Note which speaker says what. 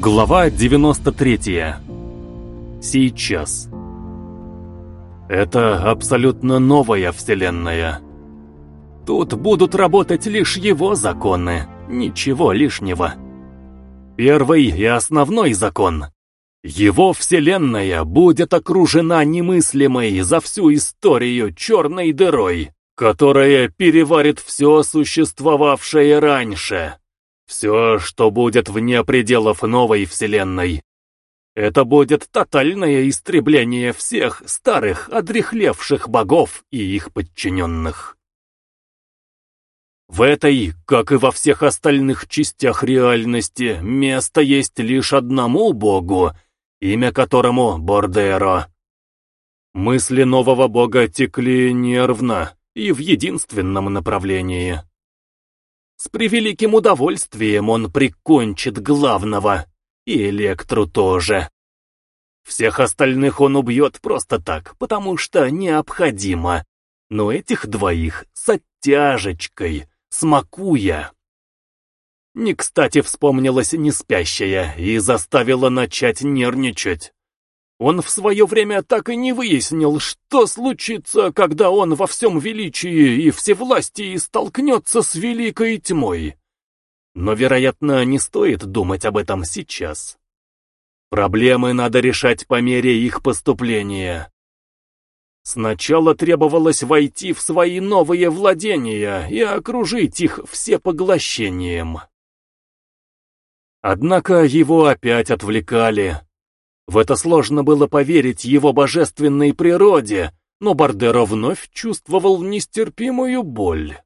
Speaker 1: Глава 93. Сейчас. Это абсолютно новая вселенная. Тут будут работать лишь его законы, ничего лишнего. Первый и основной закон. Его вселенная будет окружена немыслимой за всю историю черной дырой, которая переварит все существовавшее раньше. Все, что будет вне пределов новой вселенной. Это будет тотальное истребление всех старых, одрехлевших богов и их подчиненных. В этой, как и во всех остальных частях реальности, место есть лишь одному богу, имя которому Бордеро. Мысли нового бога текли нервно и в единственном направлении. С превеликим удовольствием он прикончит главного, и Электру тоже. Всех остальных он убьет просто так, потому что необходимо. Но этих двоих с оттяжечкой, смакуя. Не кстати вспомнилась неспящая и заставила начать нервничать. Он в свое время так и не выяснил, что случится, когда он во всем величии и всевластии столкнется с великой тьмой. Но, вероятно, не стоит думать об этом сейчас. Проблемы надо решать по мере их поступления. Сначала требовалось войти в свои новые владения и окружить их всепоглощением. Однако его опять отвлекали. В это сложно было поверить его божественной природе, но Бардеро вновь чувствовал нестерпимую боль.